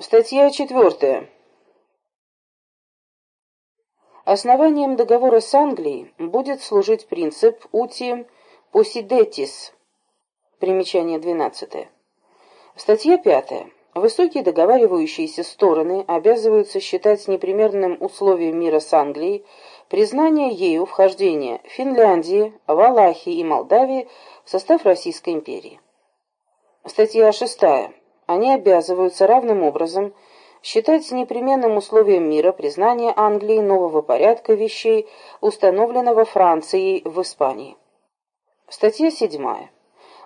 Статья четвертая. Основанием договора с Англией будет служить принцип «uti possidetis». Примечание 12. Статья 5. Высокие договаривающиеся стороны обязываются считать непримерным условием мира с Англией признание ею вхождения Финляндии, Валахии и Молдавии в состав Российской империи. Статья 6. Они обязываются равным образом считать непременным условием мира признание Англии нового порядка вещей, установленного Францией в Испании. Статья 7.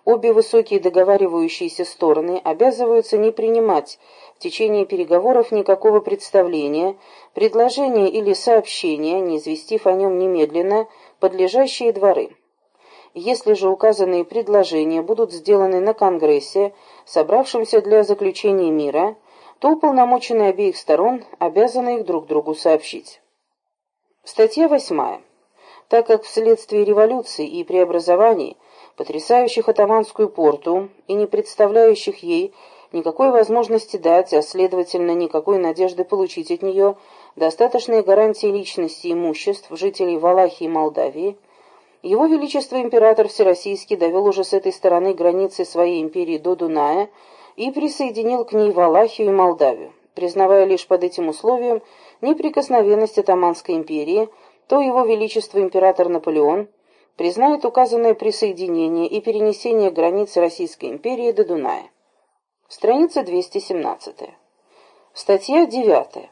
Обе высокие договаривающиеся стороны обязываются не принимать в течение переговоров никакого представления, предложения или сообщения, не известив о нем немедленно подлежащие дворы. Если же указанные предложения будут сделаны на Конгрессе, собравшемся для заключения мира, то уполномоченные обеих сторон обязаны их друг другу сообщить. Статья 8. Так как вследствие революции и преобразований, потрясающих атаманскую порту и не представляющих ей никакой возможности дать, а следовательно никакой надежды получить от нее достаточные гарантии личности и имуществ жителей Валахии и Молдавии, его Величество Император Всероссийский довел уже с этой стороны границы своей империи до Дуная и присоединил к ней Валахию и Молдавию. Признавая лишь под этим условием неприкосновенность Атаманской империи, то Его Величество Император Наполеон признает указанное присоединение и перенесение границы Российской империи до Дуная. Страница 217. Статья 9.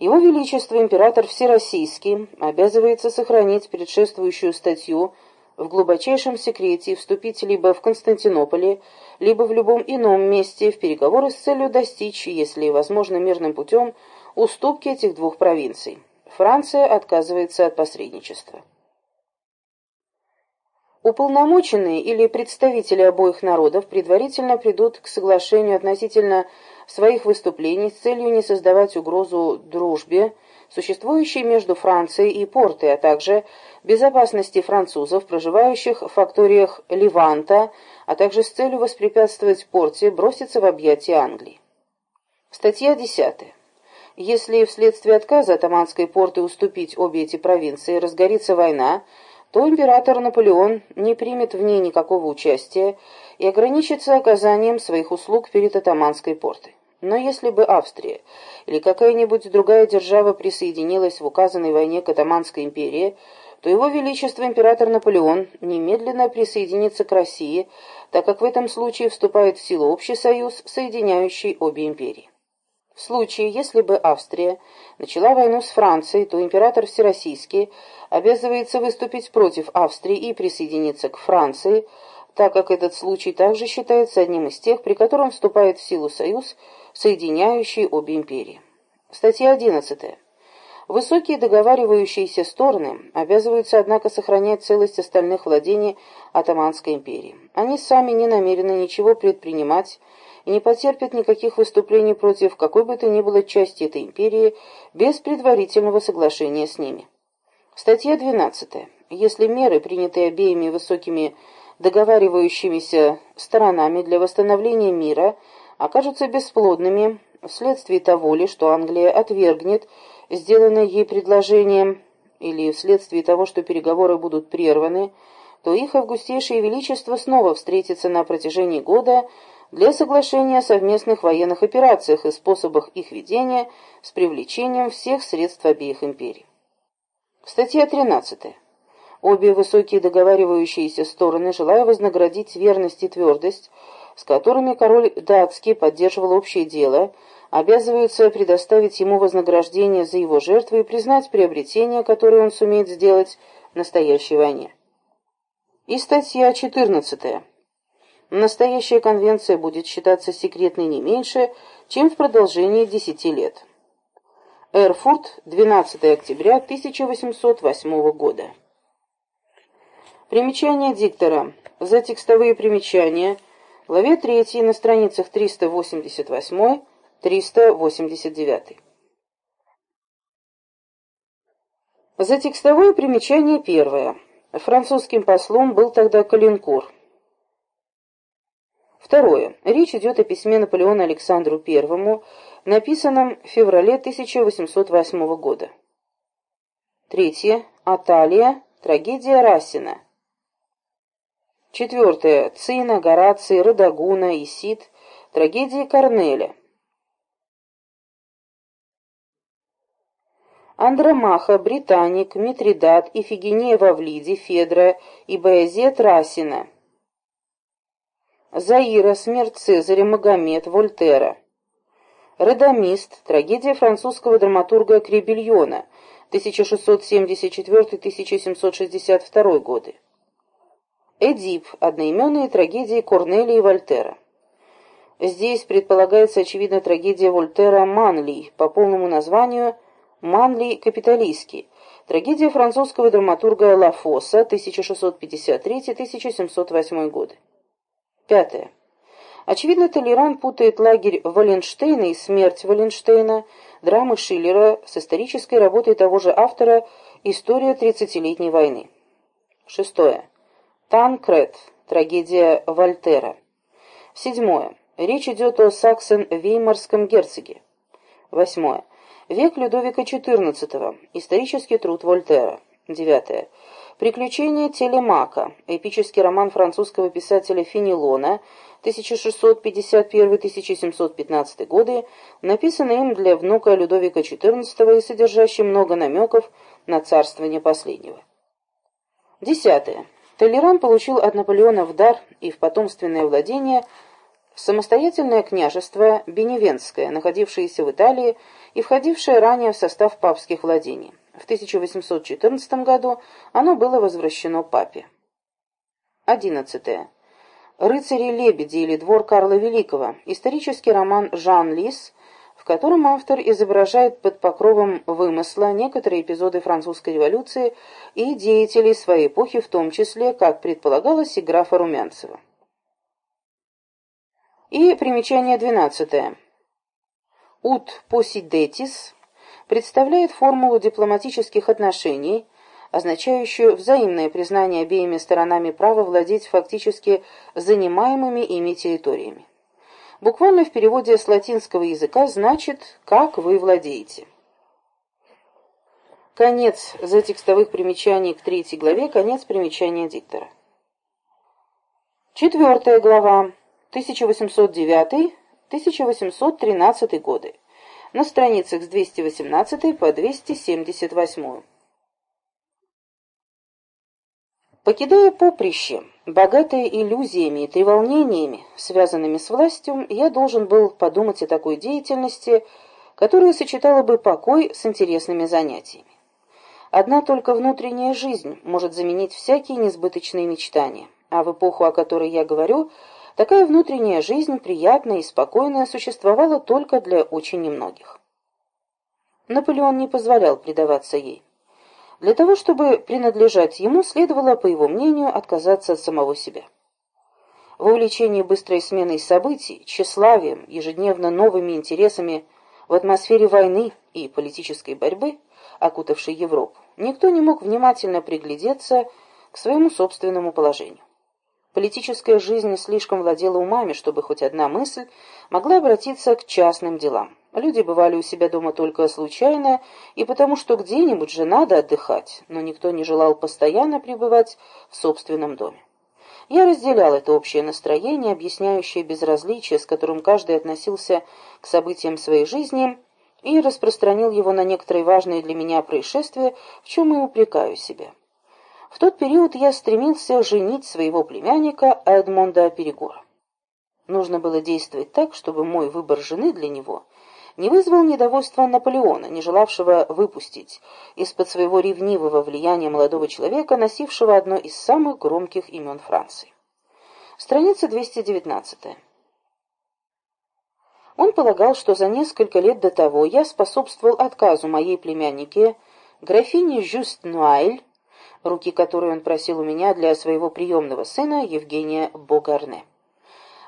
Его Величество Император Всероссийский обязывается сохранить предшествующую статью в глубочайшем секрете и вступить либо в Константинополе, либо в любом ином месте в переговоры с целью достичь, если возможно мирным путем, уступки этих двух провинций. Франция отказывается от посредничества. Уполномоченные или представители обоих народов предварительно придут к соглашению относительно своих выступлений с целью не создавать угрозу дружбе, существующей между Францией и Портой, а также безопасности французов, проживающих в факториях Ливанта, а также с целью воспрепятствовать Порте броситься в объятия Англии. Статья 10. Если вследствие отказа атаманской порты уступить обе эти провинции разгорится война, то император Наполеон не примет в ней никакого участия и ограничится оказанием своих услуг перед атаманской портой. Но если бы Австрия или какая-нибудь другая держава присоединилась в указанной войне к Атаманской империи, то его величество император Наполеон немедленно присоединится к России, так как в этом случае вступает в силу общий союз, соединяющий обе империи. В случае, если бы Австрия начала войну с Францией, то император Всероссийский обязывается выступить против Австрии и присоединиться к Франции, так как этот случай также считается одним из тех, при котором вступает в силу союз, соединяющий обе империи. Статья 11. Высокие договаривающиеся стороны обязываются, однако, сохранять целость остальных владений Атаманской империи. Они сами не намерены ничего предпринимать и не потерпят никаких выступлений против какой бы то ни было части этой империи без предварительного соглашения с ними. Статья 12. Если меры, принятые обеими высокими договаривающимися сторонами для восстановления мира, окажутся бесплодными вследствие того ли, что Англия отвергнет сделанное ей предложение, или вследствие того, что переговоры будут прерваны, то их августейшее величество снова встретится на протяжении года для соглашения о совместных военных операциях и способах их ведения с привлечением всех средств обеих империй. Статья 13. Обе высокие договаривающиеся стороны, желая вознаградить верность и твердость, с которыми король датский поддерживал общее дело, обязываются предоставить ему вознаграждение за его жертвы и признать приобретение, которое он сумеет сделать в настоящей войне. И статья 14. Настоящая конвенция будет считаться секретной не меньше, чем в продолжении десяти лет. Эрфурт, 12 октября 1808 года. Примечание диктора. За текстовые примечания. Главе 3 на страницах 388-389. За текстовое примечание первое. Французским послом был тогда Калинкур. Второе. Речь идет о письме Наполеона Александру I, написанном в феврале 1808 года. Третье. Аталия. Трагедия Расина. Четвертое. Цина, Гораций, Родогуна, Исид. Трагедии Корнеля. Андромаха, Британик, Митридат, Ифигения Вавлиди, Федра и Баязет Расина. Заира, Смерть Цезаря, Магомед, Вольтера. Родомист, трагедия французского драматурга Кребельона, 1674-1762 годы. Эдип, одноименные трагедии Корнелия и Вольтера. Здесь предполагается, очевидно, трагедия Вольтера «Манли» по полному названию – Манли капиталистский. Трагедия французского драматурга Лафоса, 1653-1708 годы. Пятое. Очевидно, Толеран путает лагерь Валенштейна и смерть Валенштейна, драмы Шиллера с исторической работой того же автора «История тридцатилетней войны». Шестое. Танкред. Трагедия Вольтера. Седьмое. Речь идет о Саксон-Веймарском герцоге. Восьмое. Век Людовика XIV. Исторический труд Вольтера. 9. Приключения Телемака. Эпический роман французского писателя Фенелона 1651-1715 годы, написанный им для внука Людовика XIV и содержащий много намеков на царствование последнего. 10. Толеран получил от Наполеона в дар и в потомственное владение самостоятельное княжество Беневенское, находившееся в Италии, и входившее ранее в состав папских владений. В 1814 году оно было возвращено папе. 11. «Рыцари-лебеди» или «Двор Карла Великого» – исторический роман Жан Лис, котором автор изображает под покровом вымысла некоторые эпизоды французской революции и деятелей своей эпохи, в том числе, как предполагалось, и графа Румянцева. И примечание 12. «Ут посидетис» представляет формулу дипломатических отношений, означающую взаимное признание обеими сторонами права владеть фактически занимаемыми ими территориями. Буквально в переводе с латинского языка значит «как вы владеете». Конец затекстовых примечаний к третьей главе, конец примечания диктора. Четвертая глава. 1809 1813 годы, на страницах с 218 по 278. Покидая поприще, богатое иллюзиями и треволнениями, связанными с властью, я должен был подумать о такой деятельности, которая сочетала бы покой с интересными занятиями. Одна только внутренняя жизнь может заменить всякие несбыточные мечтания, а в эпоху, о которой я говорю, Такая внутренняя жизнь, приятная и спокойная, существовала только для очень немногих. Наполеон не позволял предаваться ей. Для того, чтобы принадлежать ему, следовало, по его мнению, отказаться от самого себя. В увлечении быстрой сменой событий, тщеславием, ежедневно новыми интересами в атмосфере войны и политической борьбы, окутавшей Европу, никто не мог внимательно приглядеться к своему собственному положению. Политическая жизнь слишком владела умами, чтобы хоть одна мысль могла обратиться к частным делам. Люди бывали у себя дома только случайно, и потому что где-нибудь же надо отдыхать, но никто не желал постоянно пребывать в собственном доме. Я разделял это общее настроение, объясняющее безразличие, с которым каждый относился к событиям своей жизни, и распространил его на некоторые важные для меня происшествия, в чем и упрекаю себя. В тот период я стремился женить своего племянника Эдмонда Перегора. Нужно было действовать так, чтобы мой выбор жены для него не вызвал недовольства Наполеона, не желавшего выпустить из-под своего ревнивого влияния молодого человека, носившего одно из самых громких имен Франции. Страница 219. Он полагал, что за несколько лет до того я способствовал отказу моей племяннике, графине Жюст Нуайль, руки которой он просил у меня для своего приемного сына Евгения Богарне.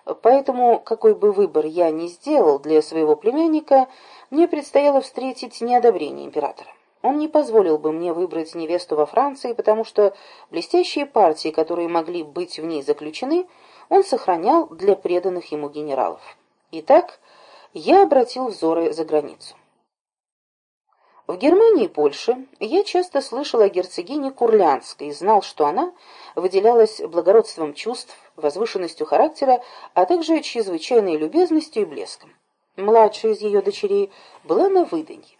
Поэтому, какой бы выбор я ни сделал для своего племянника, мне предстояло встретить неодобрение императора. Он не позволил бы мне выбрать невесту во Франции, потому что блестящие партии, которые могли быть в ней заключены, он сохранял для преданных ему генералов. Итак, я обратил взоры за границу. В Германии и Польше я часто слышал о герцогине Курлянской и знал, что она выделялась благородством чувств, возвышенностью характера, а также чрезвычайной любезностью и блеском. Младшая из ее дочерей была на выданье.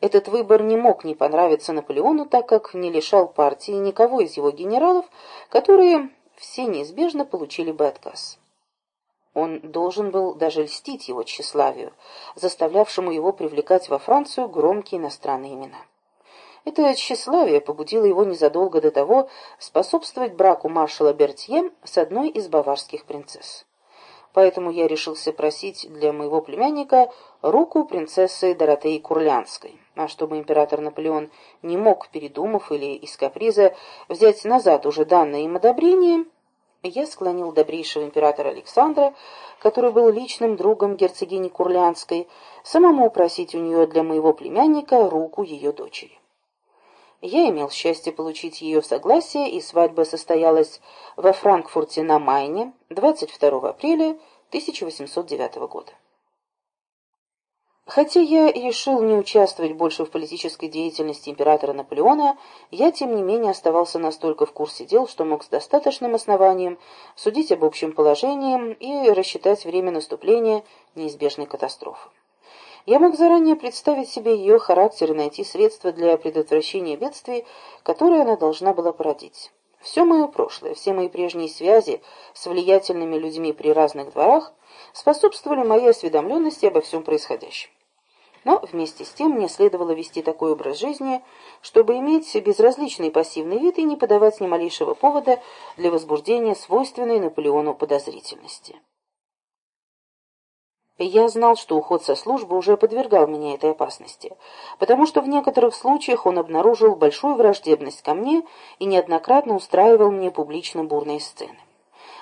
Этот выбор не мог не понравиться Наполеону, так как не лишал партии никого из его генералов, которые все неизбежно получили бы отказ. Он должен был даже льстить его тщеславию, заставлявшему его привлекать во Францию громкие иностранные имена. Это тщеславие побудило его незадолго до того способствовать браку маршала Бертье с одной из баварских принцесс. Поэтому я решился просить для моего племянника руку принцессы Доротеи Курлянской. А чтобы император Наполеон не мог, передумав или из каприза, взять назад уже данное им одобрение, я склонил добрейшего императора Александра, который был личным другом герцогини Курлянской, самому просить у нее для моего племянника руку ее дочери. Я имел счастье получить ее согласие, и свадьба состоялась во Франкфурте на Майне 22 апреля 1809 года. Хотя я решил не участвовать больше в политической деятельности императора Наполеона, я, тем не менее, оставался настолько в курсе дел, что мог с достаточным основанием судить об общем положении и рассчитать время наступления неизбежной катастрофы. Я мог заранее представить себе ее характер и найти средства для предотвращения бедствий, которые она должна была породить. Все мое прошлое, все мои прежние связи с влиятельными людьми при разных дворах способствовали моей осведомленности обо всем происходящем. Но вместе с тем мне следовало вести такой образ жизни, чтобы иметь безразличный пассивный вид и не подавать ни малейшего повода для возбуждения свойственной Наполеону подозрительности. Я знал, что уход со службы уже подвергал меня этой опасности, потому что в некоторых случаях он обнаружил большую враждебность ко мне и неоднократно устраивал мне публично бурные сцены.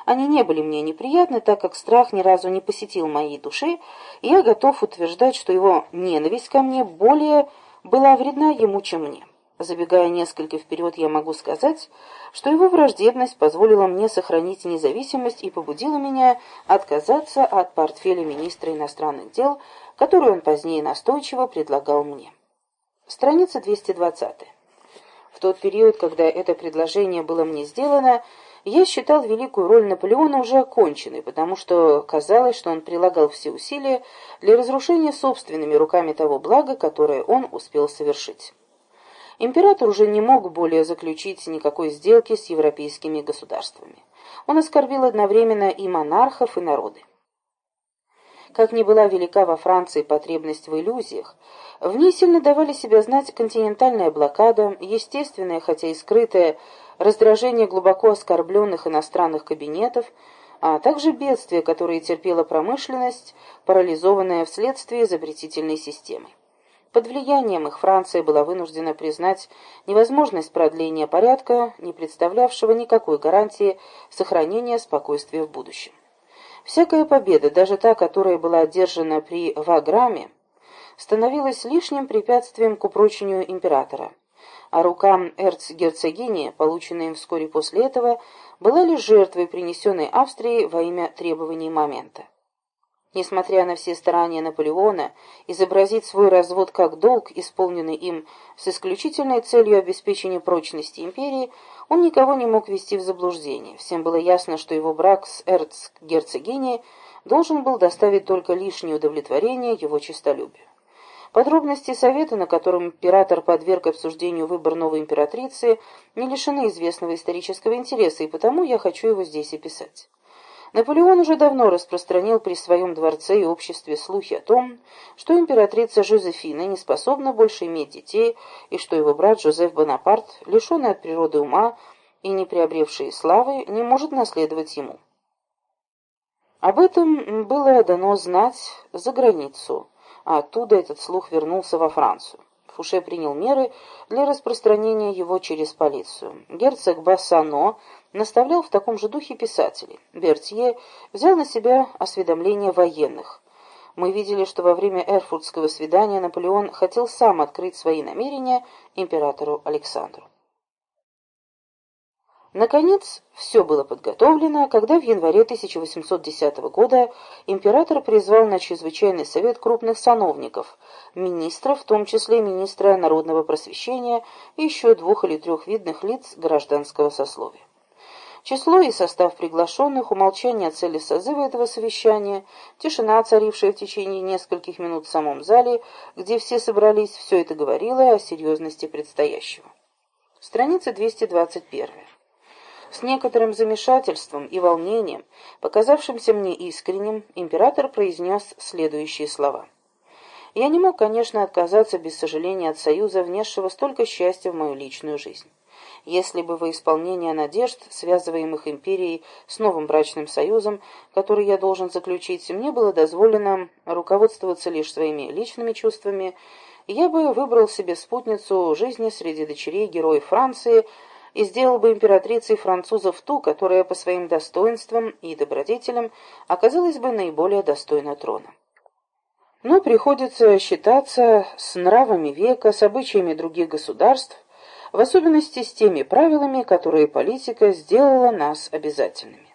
Они не были мне неприятны, так как страх ни разу не посетил моей души, и я готов утверждать, что его ненависть ко мне более была вредна ему, чем мне. Забегая несколько вперед, я могу сказать, что его враждебность позволила мне сохранить независимость и побудила меня отказаться от портфеля министра иностранных дел, который он позднее настойчиво предлагал мне. Страница 220. В тот период, когда это предложение было мне сделано, я считал великую роль Наполеона уже оконченной, потому что казалось, что он прилагал все усилия для разрушения собственными руками того блага, которое он успел совершить. Император уже не мог более заключить никакой сделки с европейскими государствами. Он оскорбил одновременно и монархов, и народы. Как ни была велика во Франции потребность в иллюзиях, в ней сильно давали себя знать континентальная блокада, естественная, хотя и скрытая, раздражение глубоко оскорбленных иностранных кабинетов, а также бедствия, которые терпела промышленность, парализованная вследствие изобретительной системы. Под влиянием их Франция была вынуждена признать невозможность продления порядка, не представлявшего никакой гарантии сохранения спокойствия в будущем. Всякая победа, даже та, которая была одержана при Ваграме, становилась лишним препятствием к упрочению императора а рука эрцгерцогини, полученная им вскоре после этого, была лишь жертвой, принесенной Австрии во имя требований момента. Несмотря на все старания Наполеона изобразить свой развод как долг, исполненный им с исключительной целью обеспечения прочности империи, он никого не мог ввести в заблуждение. Всем было ясно, что его брак с эрцгерцогиней должен был доставить только лишнее удовлетворение его честолюбию. Подробности совета, на котором император подверг обсуждению выбор новой императрицы, не лишены известного исторического интереса, и потому я хочу его здесь описать. Наполеон уже давно распространил при своем дворце и обществе слухи о том, что императрица Жозефина не способна больше иметь детей, и что его брат Жозеф Бонапарт, лишенный от природы ума и не приобревший славы, не может наследовать ему. Об этом было дано знать за границу а оттуда этот слух вернулся во Францию. Фуше принял меры для распространения его через полицию. Герцог Бассано наставлял в таком же духе писателей. Бертье взял на себя осведомление военных. Мы видели, что во время эрфуртского свидания Наполеон хотел сам открыть свои намерения императору Александру. Наконец, все было подготовлено, когда в январе 1810 года император призвал на чрезвычайный совет крупных сановников, министров, в том числе министра народного просвещения и еще двух или трех видных лиц гражданского сословия. Число и состав приглашенных, умолчание о цели созыва этого совещания, тишина, царившая в течение нескольких минут в самом зале, где все собрались, все это говорило о серьезности предстоящего. Страница 221. С некоторым замешательством и волнением, показавшимся мне искренним, император произнес следующие слова. Я не мог, конечно, отказаться без сожаления от союза, внесшего столько счастья в мою личную жизнь. Если бы во исполнение надежд, связываемых империей с новым брачным союзом, который я должен заключить, мне было дозволено руководствоваться лишь своими личными чувствами, я бы выбрал себе спутницу жизни среди дочерей героев Франции, и сделал бы императрицей французов ту, которая по своим достоинствам и добродетелям оказалась бы наиболее достойна трона. Но приходится считаться с нравами века, с обычаями других государств, в особенности с теми правилами, которые политика сделала нас обязательными.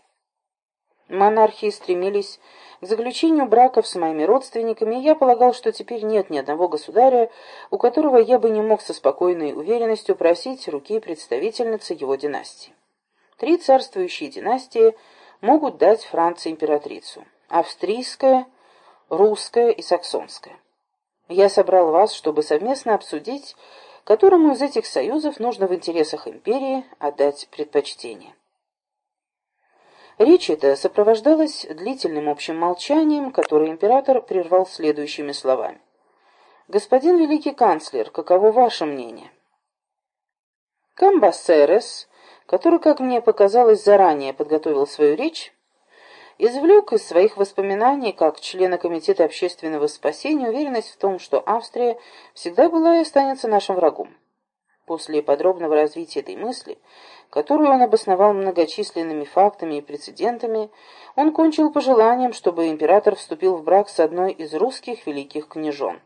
Монархии стремились к заключению браков с моими родственниками, я полагал, что теперь нет ни одного государя, у которого я бы не мог со спокойной уверенностью просить руки представительницы его династии. Три царствующие династии могут дать Франции императрицу – австрийская, русская и саксонская. Я собрал вас, чтобы совместно обсудить, которому из этих союзов нужно в интересах империи отдать предпочтение. Речь эта сопровождалась длительным общим молчанием, которое император прервал следующими словами. «Господин великий канцлер, каково ваше мнение?» Камбасерес, который, как мне показалось, заранее подготовил свою речь, извлек из своих воспоминаний, как члена Комитета общественного спасения, уверенность в том, что Австрия всегда была и останется нашим врагом. После подробного развития этой мысли которую он обосновал многочисленными фактами и прецедентами, он кончил пожеланием, чтобы император вступил в брак с одной из русских великих княжон.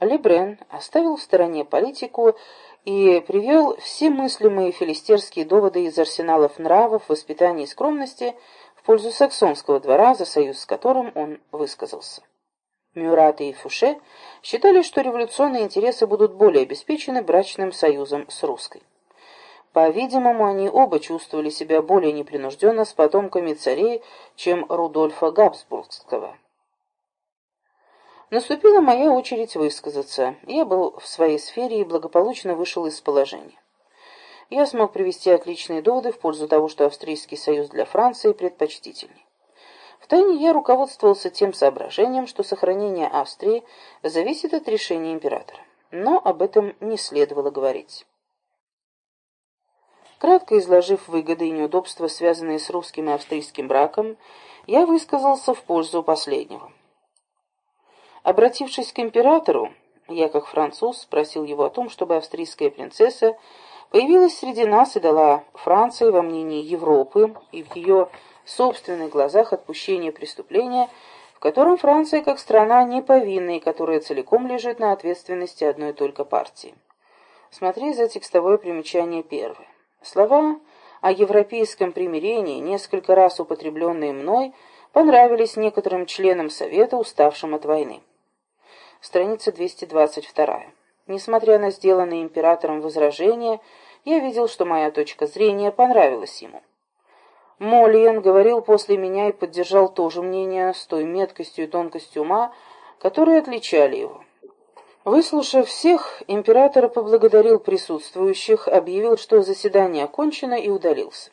Лебрен оставил в стороне политику и привел все мыслимые филистерские доводы из арсеналов нравов, воспитания и скромности в пользу саксонского двора, за союз с которым он высказался. Мюрат и Фуше считали, что революционные интересы будут более обеспечены брачным союзом с русской. По-видимому, они оба чувствовали себя более непринужденно с потомками царей, чем Рудольфа Габсбургского. Наступила моя очередь высказаться. Я был в своей сфере и благополучно вышел из положения. Я смог привести отличные доводы в пользу того, что Австрийский союз для Франции предпочтительней. Втайне я руководствовался тем соображением, что сохранение Австрии зависит от решения императора. Но об этом не следовало говорить. Кратко изложив выгоды и неудобства, связанные с русским и австрийским браком, я высказался в пользу последнего. Обратившись к императору, я, как француз, спросил его о том, чтобы австрийская принцесса появилась среди нас и дала Франции во мнении Европы и в ее собственных глазах отпущение преступления, в котором Франция как страна не повинна и которая целиком лежит на ответственности одной только партии. Смотри за текстовое примечание первое. Слова о европейском примирении, несколько раз употребленные мной, понравились некоторым членам Совета, уставшим от войны. Страница 222. Несмотря на сделанные императором возражения, я видел, что моя точка зрения понравилась ему. Молиен говорил после меня и поддержал то же мнение с той меткостью и тонкостью ума, которые отличали его. Выслушав всех, император поблагодарил присутствующих, объявил, что заседание окончено, и удалился.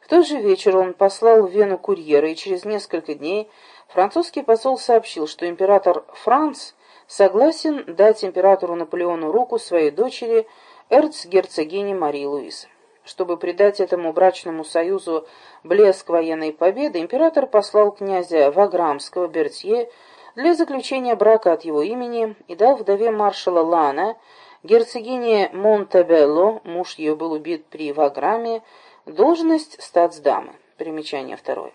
В тот же вечер он послал в Вену курьера, и через несколько дней французский посол сообщил, что император Франц согласен дать императору Наполеону руку своей дочери эрцгерцогине Марии Луизы. Чтобы придать этому брачному союзу блеск военной победы, император послал князя Ваграмского Бертье для заключения брака от его имени и дал вдове маршала Лана, герцогине Монтебелло, муж ее был убит при Ваграме, должность статсдамы. Примечание второе.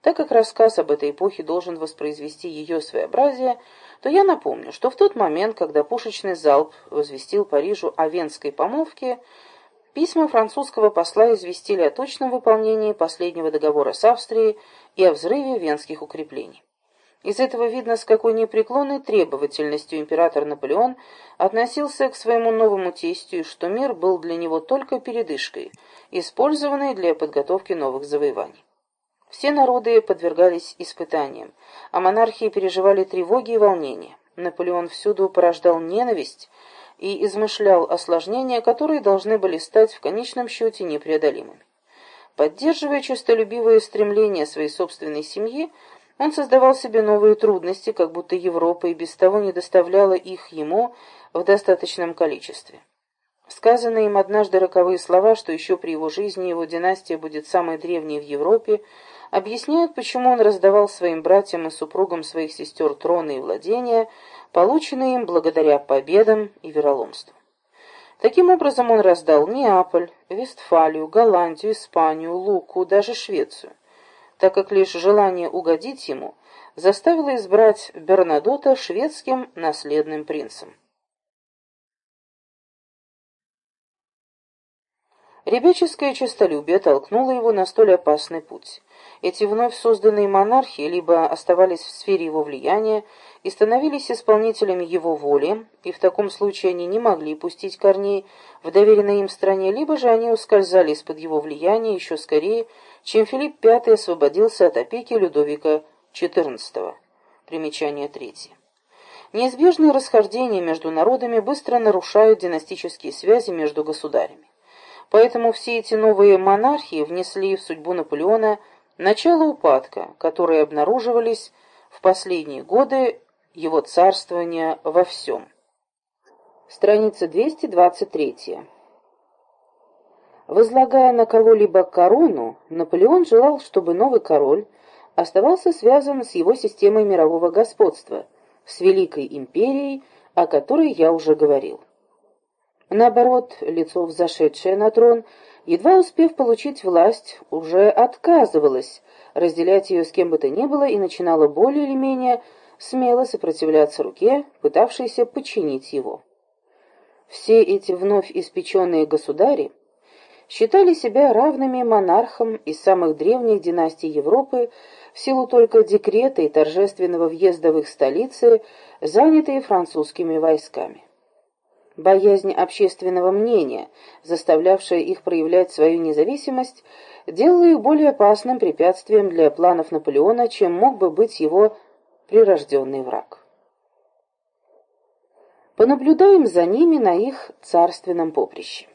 Так как рассказ об этой эпохе должен воспроизвести ее своеобразие, то я напомню, что в тот момент, когда пушечный залп возвестил Парижу о венской помолвке, Письма французского посла известили о точном выполнении последнего договора с Австрией и о взрыве венских укреплений. Из этого видно, с какой непреклонной требовательностью император Наполеон относился к своему новому тестю, что мир был для него только передышкой, использованной для подготовки новых завоеваний. Все народы подвергались испытаниям, а монархии переживали тревоги и волнения. Наполеон всюду порождал ненависть и измышлял осложнения, которые должны были стать в конечном счете непреодолимыми. Поддерживая честолюбивые стремления своей собственной семьи, он создавал себе новые трудности, как будто Европа и без того не доставляла их ему в достаточном количестве. Сказанные им однажды роковые слова, что еще при его жизни его династия будет самой древней в Европе, объясняют, почему он раздавал своим братьям и супругам своих сестер троны и владения, полученные им благодаря победам и вероломству. Таким образом он раздал Неаполь, Вестфалию, Голландию, Испанию, Луку, даже Швецию, так как лишь желание угодить ему заставило избрать Бернадота шведским наследным принцем. Ребяческое честолюбие толкнуло его на столь опасный путь. Эти вновь созданные монархии либо оставались в сфере его влияния и становились исполнителями его воли, и в таком случае они не могли пустить корней в доверенной им стране, либо же они ускользали из-под его влияния еще скорее, чем Филипп V освободился от опеки Людовика XIV. Примечание третье. Неизбежные расхождения между народами быстро нарушают династические связи между государями. Поэтому все эти новые монархии внесли в судьбу Наполеона начало упадка, которые обнаруживались в последние годы его царствования во всем. Страница 223. Возлагая на кого-либо корону, Наполеон желал, чтобы новый король оставался связан с его системой мирового господства, с Великой империей, о которой я уже говорил. Наоборот, лицо, взошедшее на трон, едва успев получить власть, уже отказывалось разделять ее с кем бы то ни было и начинало более или менее смело сопротивляться руке, пытавшейся подчинить его. Все эти вновь испеченные государи считали себя равными монархам из самых древних династий Европы в силу только декрета и торжественного въезда в их столицы, занятые французскими войсками боязнь общественного мнения, заставлявшая их проявлять свою независимость, делала их более опасным препятствием для планов Наполеона, чем мог бы быть его прирожденный враг. Понаблюдаем за ними на их царственном поприще.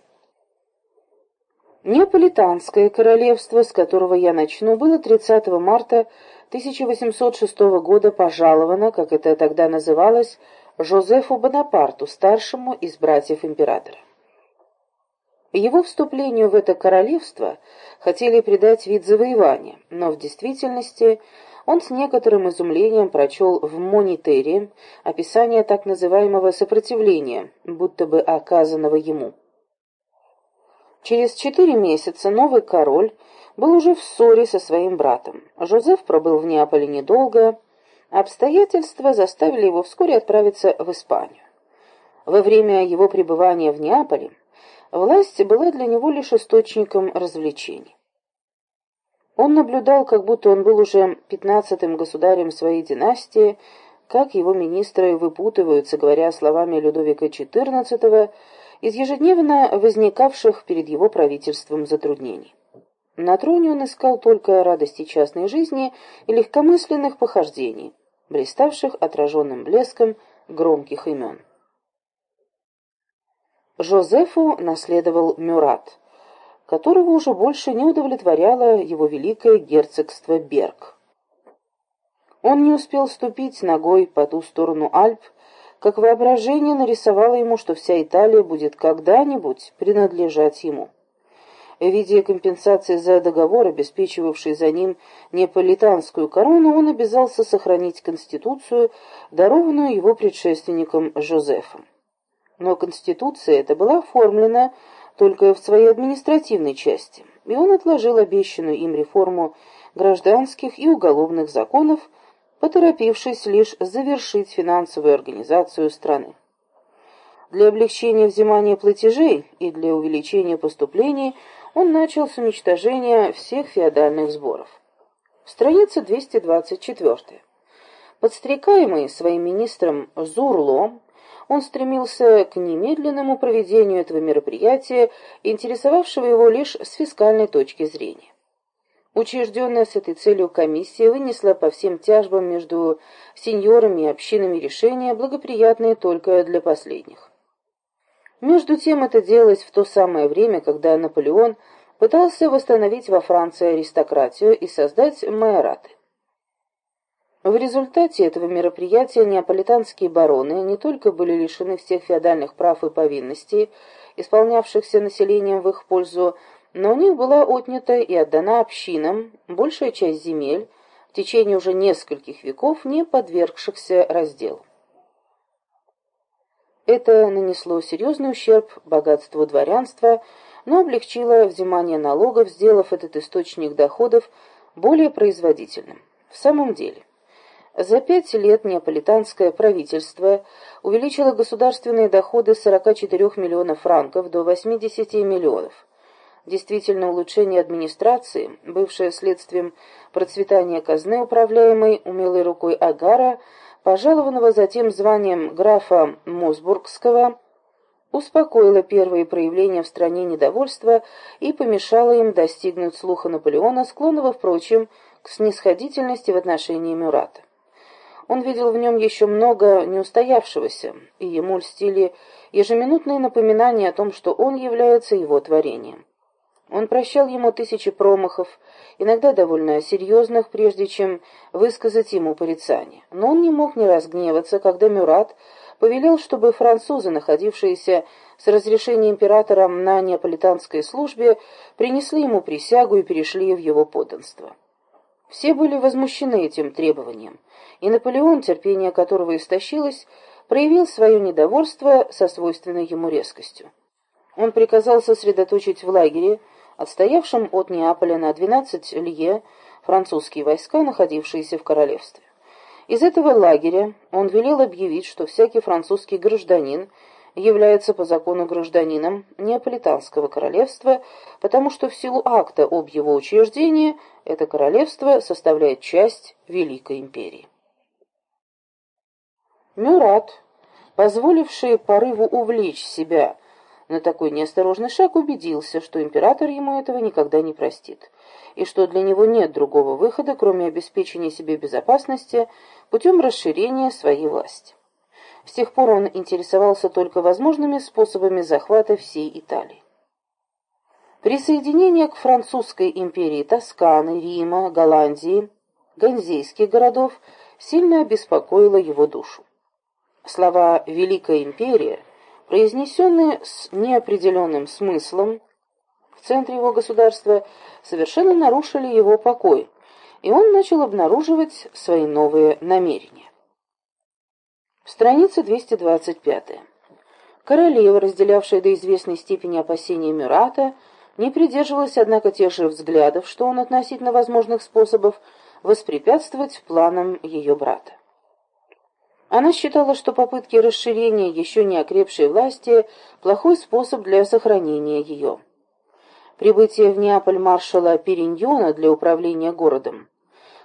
Неаполитанское королевство, с которого я начну, было 30 марта 1806 года пожаловано, как это тогда называлось, Жозефу Бонапарту, старшему из братьев императора. Его вступлению в это королевство хотели придать вид завоевания, но в действительности он с некоторым изумлением прочел в «Монитере» описание так называемого сопротивления, будто бы оказанного ему. Через четыре месяца новый король был уже в ссоре со своим братом. Жозеф пробыл в Неаполе недолго, Обстоятельства заставили его вскоре отправиться в Испанию. Во время его пребывания в Неаполе власть была для него лишь источником развлечений. Он наблюдал, как будто он был уже пятнадцатым государем своей династии, как его министры выпутываются, говоря словами Людовика XIV, из ежедневно возникавших перед его правительством затруднений. На троне он искал только радости частной жизни и легкомысленных похождений – блиставших отраженным блеском громких имен. Жозефу наследовал Мюрат, которого уже больше не удовлетворяло его великое герцогство Берг. Он не успел ступить ногой по ту сторону Альп, как воображение нарисовало ему, что вся Италия будет когда-нибудь принадлежать ему. В виде компенсации за договор, обеспечивавший за ним неаполитанскую корону, он обязался сохранить Конституцию, дарованную его предшественником Жозефом. Но Конституция эта была оформлена только в своей административной части, и он отложил обещанную им реформу гражданских и уголовных законов, поторопившись лишь завершить финансовую организацию страны. Для облегчения взимания платежей и для увеличения поступлений он начал с уничтожения всех феодальных сборов. Страница 224. Подстрекаемый своим министром Зурло, он стремился к немедленному проведению этого мероприятия, интересовавшего его лишь с фискальной точки зрения. Учрежденная с этой целью комиссия вынесла по всем тяжбам между сеньорами и общинами решения, благоприятные только для последних. Между тем это делалось в то самое время, когда Наполеон пытался восстановить во Франции аристократию и создать майораты. В результате этого мероприятия неаполитанские бароны не только были лишены всех феодальных прав и повинностей, исполнявшихся населением в их пользу, но у них была отнята и отдана общинам большая часть земель, в течение уже нескольких веков не подвергшихся разделу. Это нанесло серьезный ущерб богатству дворянства, но облегчило взимание налогов, сделав этот источник доходов более производительным. В самом деле, за пять лет неаполитанское правительство увеличило государственные доходы с 44 миллионов франков до 80 миллионов. Действительно, улучшение администрации, бывшее следствием процветания казны, управляемой умелой рукой Агара, пожалованного затем званием графа Мосбургского, успокоило первые проявления в стране недовольства и помешало им достигнуть слуха Наполеона, склонного, впрочем, к снисходительности в отношении Мюрата. Он видел в нем еще много неустоявшегося, и ему льстили ежеминутные напоминания о том, что он является его творением. Он прощал ему тысячи промахов, иногда довольно серьезных, прежде чем высказать ему порицание. Но он не мог не разгневаться, когда Мюрат повелел, чтобы французы, находившиеся с разрешения императора на неаполитанской службе, принесли ему присягу и перешли в его подданство. Все были возмущены этим требованием, и Наполеон, терпение которого истощилось, проявил свое недовольство со свойственной ему резкостью. Он приказал сосредоточить в лагере, отстоявшем от Неаполя на 12 лье, французские войска, находившиеся в королевстве. Из этого лагеря он велел объявить, что всякий французский гражданин является по закону гражданином Неаполитанского королевства, потому что в силу акта об его учреждении это королевство составляет часть Великой империи. Мюрат, позволивший порыву увлечь себя на такой неосторожный шаг, убедился, что император ему этого никогда не простит, и что для него нет другого выхода, кроме обеспечения себе безопасности путем расширения своей власти. С тех пор он интересовался только возможными способами захвата всей Италии. Присоединение к французской империи Тосканы, Рима, Голландии, ганзейских городов сильно обеспокоило его душу. Слова «Великая империя», произнесенные с неопределенным смыслом в центре его государства, совершенно нарушили его покой, и он начал обнаруживать свои новые намерения. Страница 225. Королева, разделявшая до известной степени опасения Мюрата, не придерживалась, однако, тех же взглядов, что он относительно возможных способов воспрепятствовать планам ее брата. Она считала, что попытки расширения еще не окрепшей власти – плохой способ для сохранения ее. Прибытие в Неаполь маршала Периньона для управления городом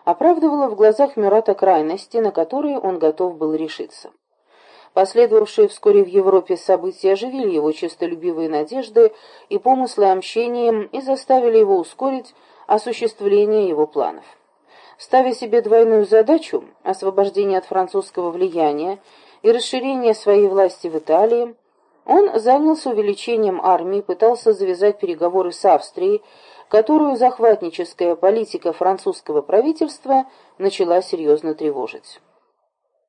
оправдывало в глазах Мюрата крайности, на которые он готов был решиться. Последовавшие вскоре в Европе события оживили его честолюбивые надежды и помыслы о мщении и заставили его ускорить осуществление его планов. Ставя себе двойную задачу – освобождение от французского влияния и расширение своей власти в Италии, он занялся увеличением армии, пытался завязать переговоры с Австрией, которую захватническая политика французского правительства начала серьезно тревожить.